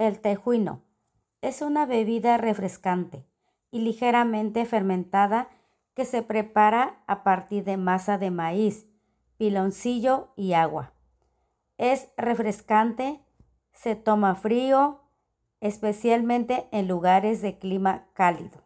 El tejuino es una bebida refrescante y ligeramente fermentada que se prepara a partir de masa de maíz, piloncillo y agua. Es refrescante, se toma frío, especialmente en lugares de clima cálido.